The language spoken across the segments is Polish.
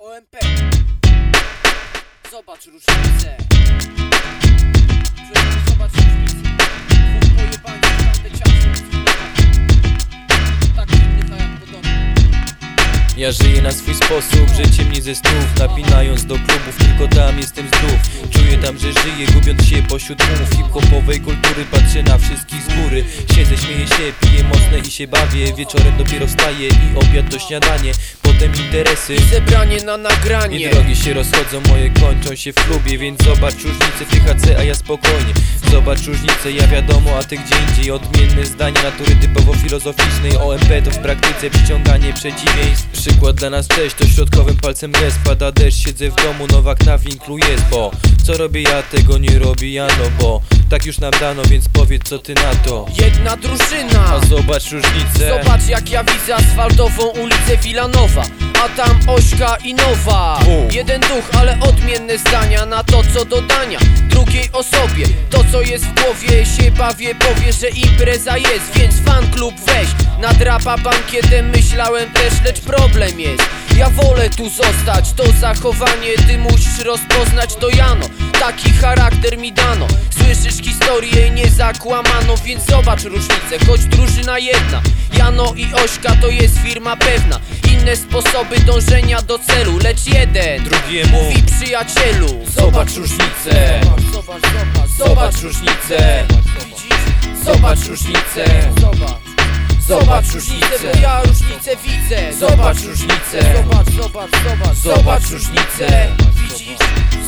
OMP Zobacz różnicę. Zobacz różnicę. Dwóch pojebańców, tamte ciasto Tak innych, a jak podobny Ja żyję na swój sposób, życie mnie ze snów. Napinając do klubów, tylko tam jestem zdrów. Czuję tam, że żyję, gubiąc się pośród tłumów Hip-hopowej kultury, patrzę na wszystkich z góry. Siedzę, śmieję się, piję mocne i się bawię. Wieczorem dopiero wstaję i obiad to śniadanie Potem interesy Zebranie na i nagranie drogi się rozchodzą, moje kończą się w klubie Więc zobacz różnicę THC, a ja spokojnie. Zobacz różnicę, ja wiadomo, a ty gdzie indziej? Odmienne zdania natury typowo filozoficznej. OMP to w praktyce przyciąganie przeciwieństw. Przykład dla nas cześć, to środkowym palcem gest. Pada deszcz, siedzę w domu, Nowak na winklu jest Bo co robię ja, tego nie robi Jano Bo tak już nam dano, więc powiedz co ty na to. Jedna drużyna. A zobacz różnicę. Zobacz jak ja widzę asfaltową ulicę Wilanowa A tam Ośka i Nowa. Bum. Jeden duch, ale odmienne zdania Na to co dodania drugiej osobie. To co jest w głowie się bawię Powie, że impreza jest. Więc fan klub weź Nadrapa bankietem myślałem też Lecz problem jest ja wolę tu zostać, to zachowanie Ty musisz rozpoznać to Jano. Taki charakter mi dano. Słyszysz historię nie zakłamano Więc zobacz różnicę, choć drużyna jedna Jano i Ośka to jest firma pewna. Inne sposoby dążenia do celu Lecz jeden Drugiemu mówi przyjacielu. Zobacz różnicę. Zobacz, zobacz, Zobacz różnicę? Zobacz różnicę. Bo ja różnicę widzę. Zobacz różnicę. Zobacz, zobacz, zobacz. Zobacz różnicę. Widzisz?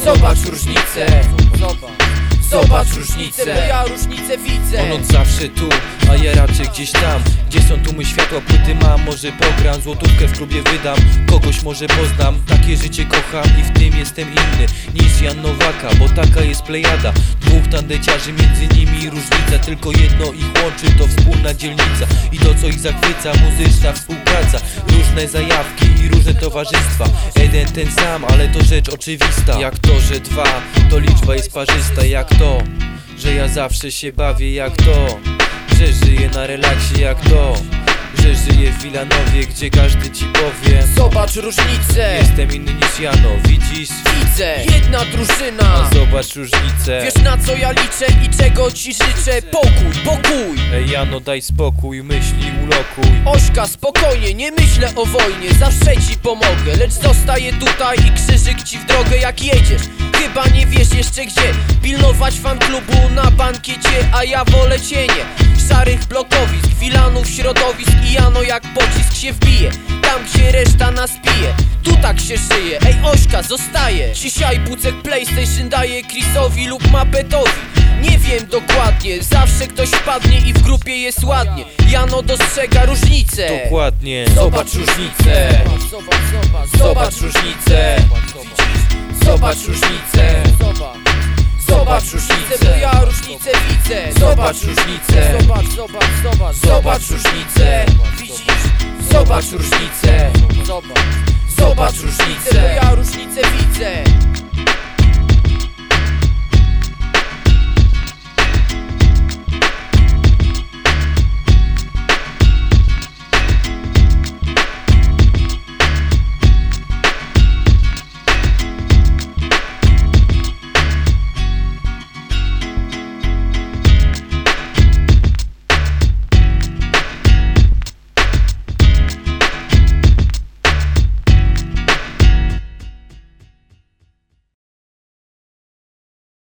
Zobacz różnicę. Zobacz Zobacz Bo różnicę ja różnicę widzę. On od zawsze tu, a ja raczej gdzieś tam. Gdzie są tłumy światła, płyty mam Może pogram, złotówkę w klubie wydam. Kogoś może poznam, takie życie kocham I w tym jestem inny niż Jan Nowaka Bo taka jest plejada. Dwóch tandeciarzy, między nimi różnica Tylko jedno ich łączy, to wspólna dzielnica. I to co ich zachwyca, muzyczna współpraca Różne zajawki i różne towarzystwa. Jeden ten sam, ale to rzecz oczywista. Jak to, że dwa, to liczba jest parzysta. Jak to, że ja zawsze się bawię jak to Że żyję na relaksie jak to Że żyję w Wilanowie, gdzie każdy ci powie Zobacz różnicę. Jestem inny niż Jano, widzisz? Widzę. Jedna drużyna. A zobacz różnicę. Wiesz na co ja liczę i czego ci życzę? Pokój, pokój. Ej Jano, daj spokój, myśli ulokuj. Ośka, spokojnie, nie myślę o wojnie. Zawsze ci pomogę Lecz zostaję tutaj i krzyżyk ci w drogę jak jedziesz Chyba nie wiesz jeszcze gdzie? Pilnować fan klubu na bankiecie A ja wolę cienie. Szarych blokowisk, wilanów, środowisk I jano jak pocisk się wbije. Tam gdzie reszta nas pije. Tu tak się żyje, ej Ośka, zostaje. Dzisiaj bucek PlayStation daje Chrisowi lub Mapetowi nie wiem dokładnie, zawsze ktoś wpadnie i w grupie jest ładnie. Jano dostrzega różnicę Dokładnie, zobacz różnicę. Zobacz, zobacz, Zobacz różnicę Zobacz różnicę. Zobacz, Zobacz bo różnicę ja różnicę widzę. Zobacz różnicę. Zobacz, zobacz, zobacz. Zobacz różnicę. Widzisz? Zobacz różnicę. Zobacz. Zobacz Bo różnicę ja różnicę widzę